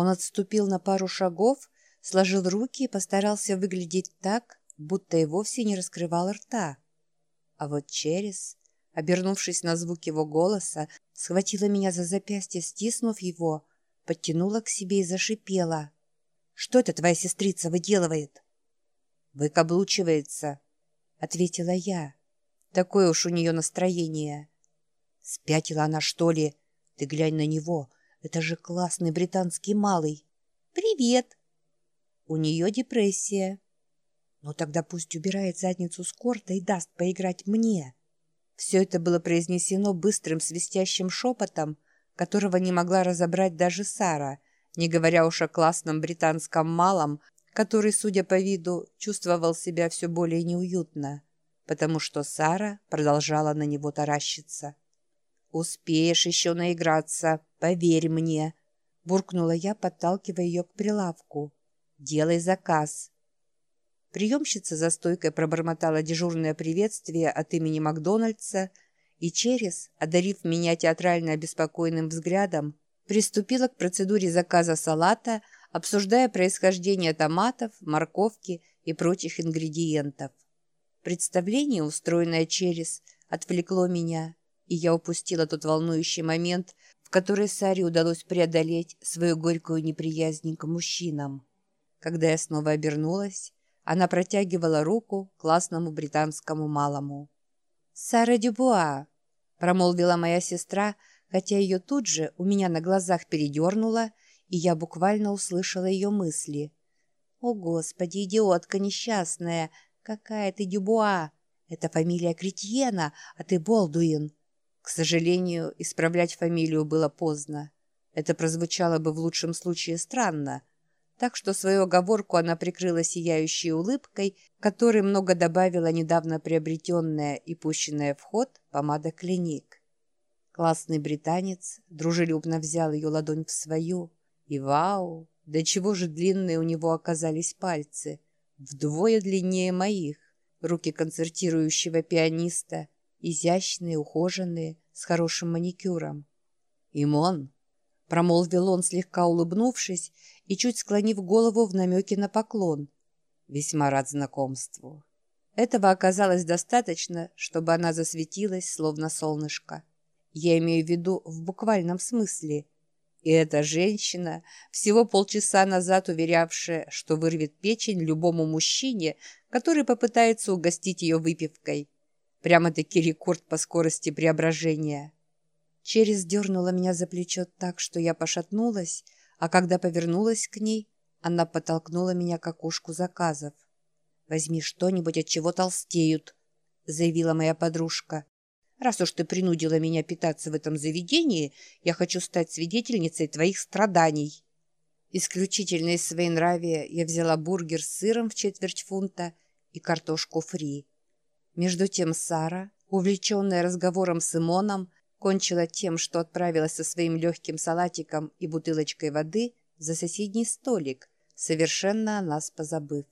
Он отступил на пару шагов, сложил руки и постарался выглядеть так, будто и вовсе не раскрывал рта. А вот через, обернувшись на звук его голоса, схватила меня за запястье, стиснув его, подтянула к себе и зашипела. «Что это твоя сестрица выделывает?» «Выкаблучивается», — ответила я. «Такое уж у нее настроение». «Спятила она, что ли? Ты глянь на него. Это же классный британский малый». «Привет!» «У нее депрессия». «Ну тогда пусть убирает задницу с корта и даст поиграть мне». Все это было произнесено быстрым свистящим шепотом, которого не могла разобрать даже Сара, не говоря уж о классном британском малом, который, судя по виду, чувствовал себя все более неуютно, потому что Сара продолжала на него таращиться. «Успеешь еще наиграться, поверь мне», — буркнула я, подталкивая ее к прилавку. «Делай заказ». Приемщица за стойкой пробормотала дежурное приветствие от имени Макдональдса и через, одарив меня театрально обеспокоенным взглядом, приступила к процедуре заказа салата, обсуждая происхождение томатов, морковки и прочих ингредиентов. Представление, устроенное через, отвлекло меня, и я упустила тот волнующий момент, в который Саре удалось преодолеть свою горькую неприязнь к мужчинам. Когда я снова обернулась, она протягивала руку классному британскому малому. «Сара Дюбуа», — промолвила моя сестра, хотя ее тут же у меня на глазах передернуло, и я буквально услышала ее мысли. «О, Господи, идиотка несчастная! Какая ты Дюбуа! Это фамилия Кретьена, а ты Болдуин!» К сожалению, исправлять фамилию было поздно. Это прозвучало бы в лучшем случае странно, так что свою оговорку она прикрыла сияющей улыбкой, которой много добавила недавно приобретенная и пущенная в ход помада «Клиник». Классный британец дружелюбно взял ее ладонь в свою, и вау, до чего же длинные у него оказались пальцы, вдвое длиннее моих, руки концертирующего пианиста, изящные, ухоженные, с хорошим маникюром. «Имон!» — промолвил он, слегка улыбнувшись и чуть склонив голову в намеке на поклон. «Весьма рад знакомству». Этого оказалось достаточно, чтобы она засветилась, словно солнышко. Я имею в виду в буквальном смысле. И эта женщина, всего полчаса назад уверявшая, что вырвет печень любому мужчине, который попытается угостить ее выпивкой. Прямо-таки рекорд по скорости преображения. Через дернула меня за плечо так, что я пошатнулась, а когда повернулась к ней, она подтолкнула меня к окошку заказов. «Возьми что-нибудь, от чего толстеют», — заявила моя подружка. «Раз уж ты принудила меня питаться в этом заведении, я хочу стать свидетельницей твоих страданий». Исключительно из своей нравия я взяла бургер с сыром в четверть фунта и картошку фри. Между тем Сара, увлеченная разговором с Имоном, кончила тем, что отправилась со своим легким салатиком и бутылочкой воды за соседний столик, совершенно о нас позабыв.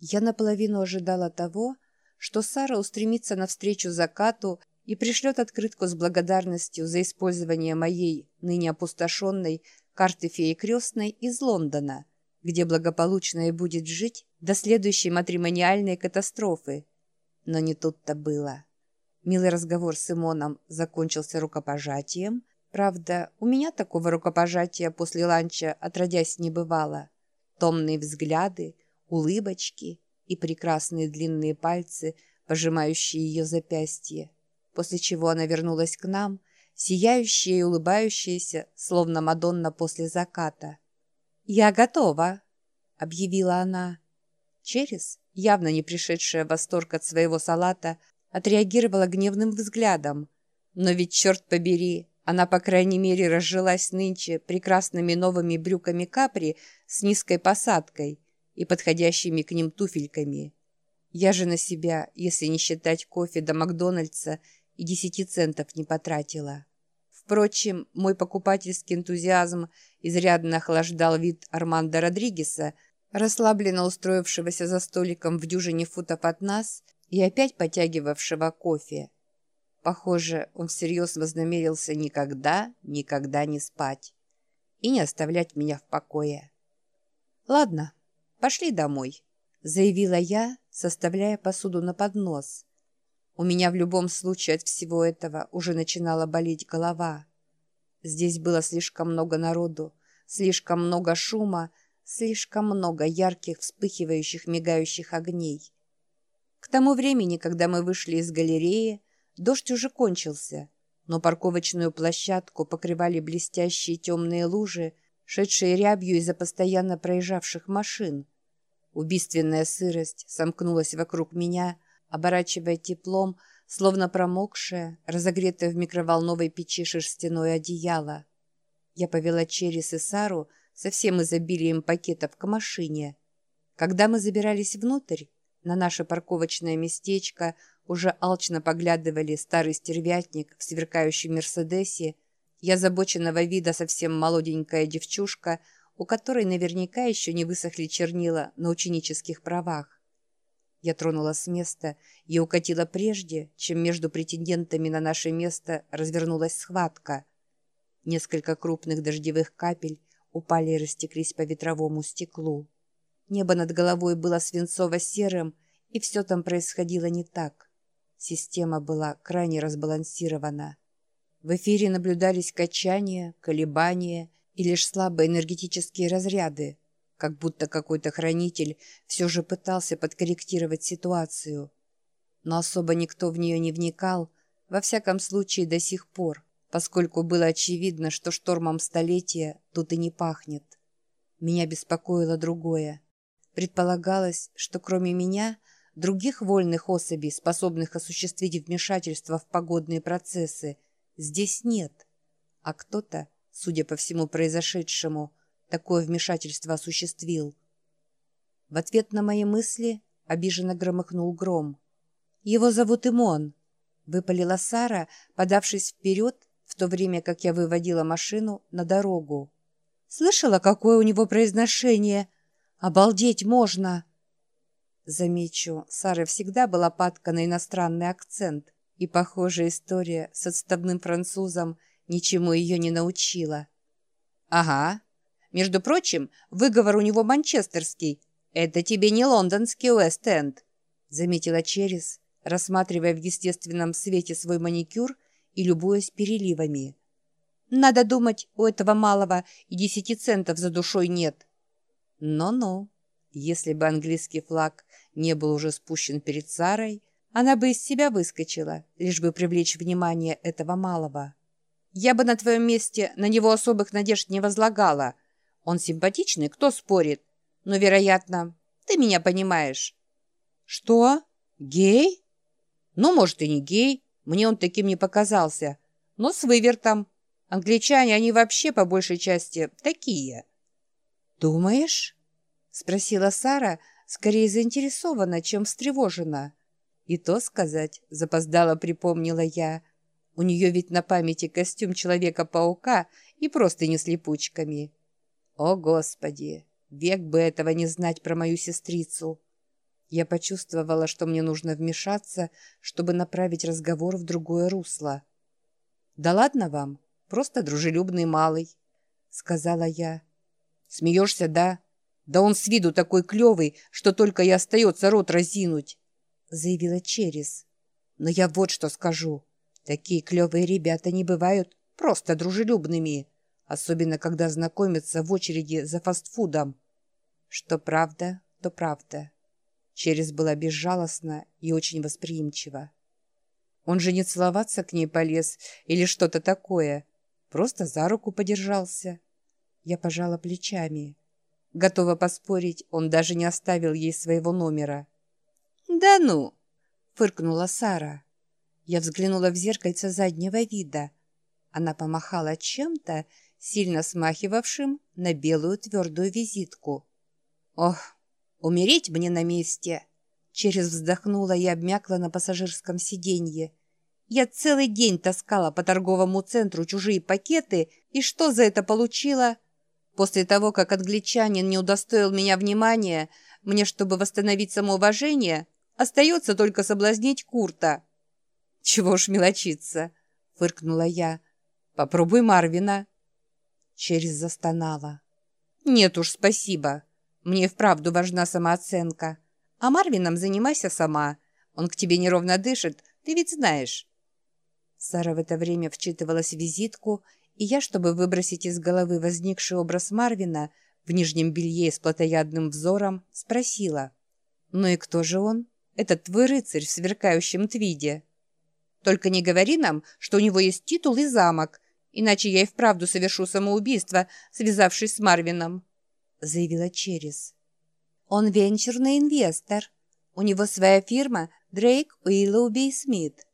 Я наполовину ожидала того, что Сара устремится навстречу закату и пришлет открытку с благодарностью за использование моей, ныне опустошенной, карты феи крестной из Лондона, где благополучно и будет жить до следующей матримониальной катастрофы. Но не тут-то было. Милый разговор с Симоном закончился рукопожатием. Правда, у меня такого рукопожатия после ланча отродясь не бывало. Томные взгляды, улыбочки и прекрасные длинные пальцы, пожимающие ее запястье. После чего она вернулась к нам, сияющая и улыбающаяся, словно Мадонна после заката. «Я готова», — объявила она. Через, явно не пришедшая в восторг от своего салата, отреагировала гневным взглядом. Но ведь, черт побери, она, по крайней мере, разжилась нынче прекрасными новыми брюками капри с низкой посадкой и подходящими к ним туфельками. Я же на себя, если не считать кофе до Макдональдса, и десяти центов не потратила. Впрочем, мой покупательский энтузиазм изрядно охлаждал вид Армандо Родригеса, расслабленно устроившегося за столиком в дюжине футов от нас и опять потягивавшего кофе. Похоже, он всерьез вознамерился никогда, никогда не спать. и не оставлять меня в покое. «Ладно, пошли домой», — заявила я, составляя посуду на поднос. У меня в любом случае от всего этого уже начинала болеть голова. Здесь было слишком много народу, слишком много шума, слишком много ярких, вспыхивающих, мигающих огней. К тому времени, когда мы вышли из галереи, дождь уже кончился, но парковочную площадку покрывали блестящие темные лужи, шедшие рябью из-за постоянно проезжавших машин. Убийственная сырость сомкнулась вокруг меня, оборачивая теплом, словно промокшее, разогретое в микроволновой печи шерстяное одеяло. Я повела Черес и Сару со всем изобилием пакетов к машине. Когда мы забирались внутрь, на наше парковочное местечко уже алчно поглядывали старый стервятник в сверкающем «Мерседесе», я забоченного вида совсем молоденькая девчушка, у которой наверняка еще не высохли чернила на ученических правах. Я тронула с места и укатила прежде, чем между претендентами на наше место развернулась схватка. Несколько крупных дождевых капель упали и растеклись по ветровому стеклу. Небо над головой было свинцово-серым, и все там происходило не так. Система была крайне разбалансирована. В эфире наблюдались качания, колебания и лишь слабые энергетические разряды, как будто какой-то хранитель все же пытался подкорректировать ситуацию. Но особо никто в нее не вникал, во всяком случае до сих пор, поскольку было очевидно, что штормом столетия тут и не пахнет. Меня беспокоило другое. Предполагалось, что кроме меня других вольных особей, способных осуществить вмешательство в погодные процессы, здесь нет. А кто-то, судя по всему произошедшему, такое вмешательство осуществил. В ответ на мои мысли обиженно громыхнул гром. «Его зовут Имон», — выпалила Сара, подавшись вперед, в то время как я выводила машину на дорогу. «Слышала, какое у него произношение?» Обалдеть можно!» Замечу, Сара всегда была падка на иностранный акцент, и похожая история с отставным французом ничему ее не научила. «Ага. Между прочим, выговор у него манчестерский. Это тебе не лондонский Уэст-Энд», заметила Черес, рассматривая в естественном свете свой маникюр и любуясь переливами. «Надо думать, у этого малого и десяти центов за душой нет». Но-но, если бы английский флаг не был уже спущен перед Сарой, она бы из себя выскочила, лишь бы привлечь внимание этого малого. Я бы на твоем месте на него особых надежд не возлагала. Он симпатичный, кто спорит. Но, вероятно, ты меня понимаешь. Что? Гей? Ну, может, и не гей. Мне он таким не показался. Но с вывертом. Англичане, они вообще по большей части такие. «Думаешь?» — спросила Сара, скорее заинтересована, чем встревожена. И то сказать, запоздала припомнила я. У нее ведь на памяти костюм Человека-паука и просто не с липучками. О, Господи! Век бы этого не знать про мою сестрицу. Я почувствовала, что мне нужно вмешаться, чтобы направить разговор в другое русло. «Да ладно вам, просто дружелюбный малый», — сказала я. Смеешься, да? Да он с виду такой клевый, что только и остается рот разинуть, — заявила Черес. Но я вот что скажу. Такие клевые ребята не бывают просто дружелюбными, особенно когда знакомятся в очереди за фастфудом. Что правда, то правда. Черес была безжалостна и очень восприимчива. Он же не целоваться к ней полез или что-то такое, просто за руку подержался. Я пожала плечами. Готова поспорить, он даже не оставил ей своего номера. «Да ну!» — фыркнула Сара. Я взглянула в зеркальце заднего вида. Она помахала чем-то, сильно смахивавшим на белую твердую визитку. «Ох, умереть мне на месте!» Через вздохнула и обмякла на пассажирском сиденье. Я целый день таскала по торговому центру чужие пакеты, и что за это получила? После того, как англичанин не удостоил меня внимания, мне, чтобы восстановить самоуважение, остается только соблазнить Курта. «Чего ж мелочиться?» — фыркнула я. «Попробуй Марвина». Через застонала. «Нет уж, спасибо. Мне вправду важна самооценка. А Марвином занимайся сама. Он к тебе неровно дышит, ты ведь знаешь». Сара в это время вчитывалась в визитку, и я, чтобы выбросить из головы возникший образ Марвина в нижнем белье с плотоядным взором, спросила. «Ну и кто же он? Этот твой рыцарь в сверкающем твиде?» «Только не говори нам, что у него есть титул и замок, иначе я и вправду совершу самоубийство, связавшись с Марвином», — заявила Черес. «Он венчурный инвестор. У него своя фирма Дрейк Уиллоуби Смит».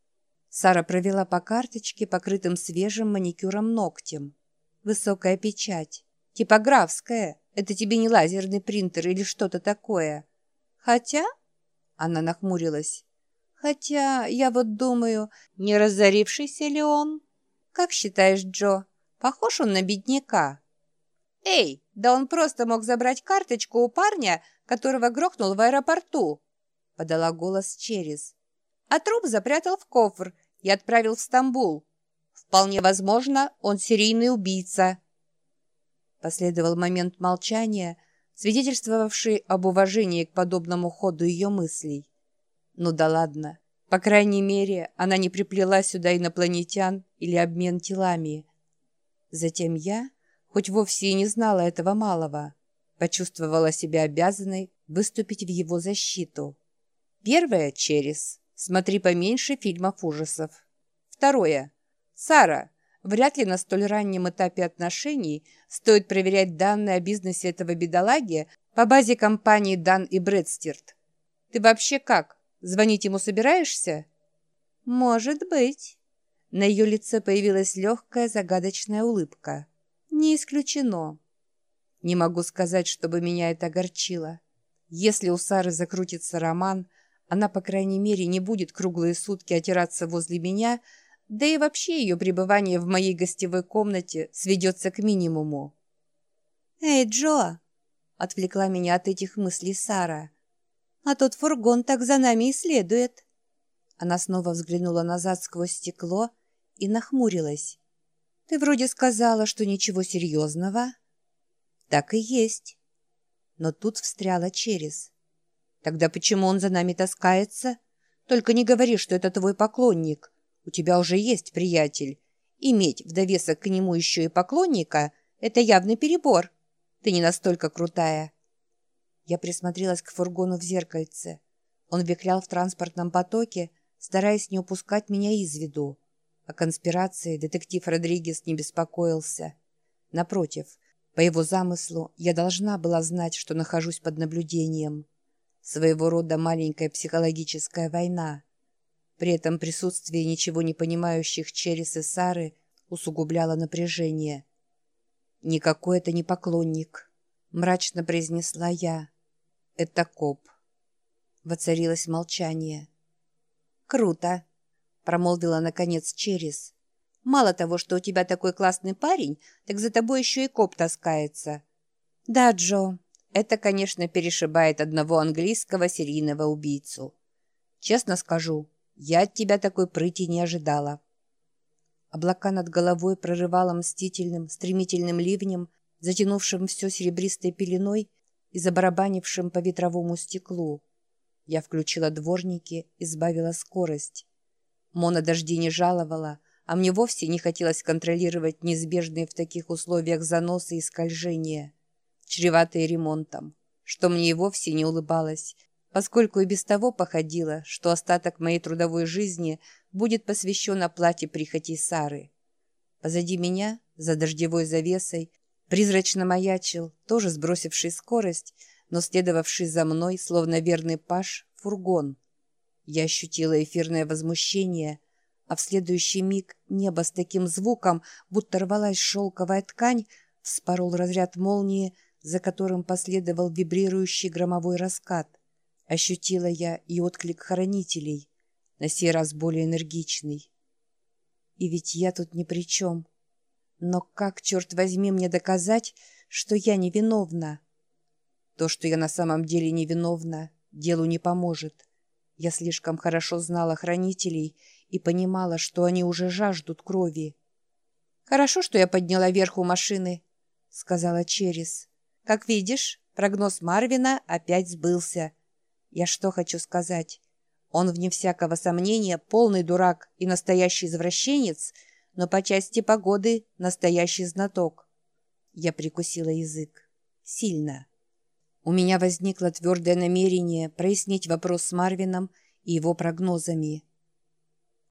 Сара провела по карточке, покрытым свежим маникюром ногтем. «Высокая печать. Типографская. Это тебе не лазерный принтер или что-то такое. Хотя...» Она нахмурилась. «Хотя, я вот думаю, не разорившийся ли он?» «Как считаешь, Джо, похож он на бедняка?» «Эй, да он просто мог забрать карточку у парня, которого грохнул в аэропорту!» подала голос Через. «А труп запрятал в кофр и отправил в Стамбул. Вполне возможно, он серийный убийца». Последовал момент молчания, свидетельствовавший об уважении к подобному ходу ее мыслей. «Ну да ладно, по крайней мере, она не приплела сюда инопланетян или обмен телами. Затем я, хоть вовсе и не знала этого малого, почувствовала себя обязанной выступить в его защиту. Первое — Черес. Смотри поменьше фильмов ужасов. Второе. Сара, вряд ли на столь раннем этапе отношений стоит проверять данные о бизнесе этого бедолаги по базе компании Дан и Брэдстирт. Ты вообще как? Звонить ему собираешься?» «Может быть». На ее лице появилась легкая загадочная улыбка. «Не исключено». Не могу сказать, чтобы меня это огорчило. Если у Сары закрутится роман, она, по крайней мере, не будет круглые сутки отираться возле меня, да и вообще ее пребывание в моей гостевой комнате сведется к минимуму. «Эй, Джо!» — отвлекла меня от этих мыслей Сара. А тот фургон так за нами и следует. Она снова взглянула назад сквозь стекло и нахмурилась. Ты вроде сказала, что ничего серьезного. Так и есть. Но тут встряла через. Тогда почему он за нами таскается? Только не говори, что это твой поклонник. У тебя уже есть приятель. Иметь в довесок к нему еще и поклонника — это явный перебор. Ты не настолько крутая. Я присмотрелась к фургону в зеркальце. Он вихлял в транспортном потоке, стараясь не упускать меня из виду. О конспирации детектив Родригес не беспокоился. Напротив, по его замыслу, я должна была знать, что нахожусь под наблюдением. Своего рода маленькая психологическая война. При этом присутствие ничего не понимающих Черес и Сары усугубляло напряжение. «Никакой это не поклонник», — мрачно произнесла я это коп». Воцарилось молчание. «Круто!» — промолвила, наконец, Черес. «Мало того, что у тебя такой классный парень, так за тобой еще и коп таскается». «Да, Джо, это, конечно, перешибает одного английского серийного убийцу. Честно скажу, я от тебя такой прыти не ожидала». Облака над головой прорывало мстительным, стремительным ливнем, затянувшим все серебристой пеленой, и забарабанившим по ветровому стеклу. Я включила дворники и сбавила скорость. Мона дожди не жаловала, а мне вовсе не хотелось контролировать неизбежные в таких условиях заносы и скольжения, чреватые ремонтом, что мне и вовсе не улыбалось, поскольку и без того походило, что остаток моей трудовой жизни будет посвящен оплате прихоти Сары. Позади меня, за дождевой завесой, Призрачно маячил, тоже сбросивший скорость, но следовавший за мной, словно верный паш, фургон. Я ощутила эфирное возмущение, а в следующий миг небо с таким звуком, будто рвалась шелковая ткань, вспорол разряд молнии, за которым последовал вибрирующий громовой раскат. Ощутила я и отклик хранителей, на сей раз более энергичный. И ведь я тут ни при чем. Но как, черт возьми, мне доказать, что я невиновна? То, что я на самом деле невиновна, делу не поможет. Я слишком хорошо знала хранителей и понимала, что они уже жаждут крови. Хорошо, что я подняла вверх у машины — сказала Черес. «Как видишь, прогноз Марвина опять сбылся. Я что хочу сказать? Он, вне всякого сомнения, полный дурак и настоящий извращенец, но по части погоды настоящий знаток». Я прикусила язык. Сильно. У меня возникло твердое намерение прояснить вопрос с Марвином и его прогнозами.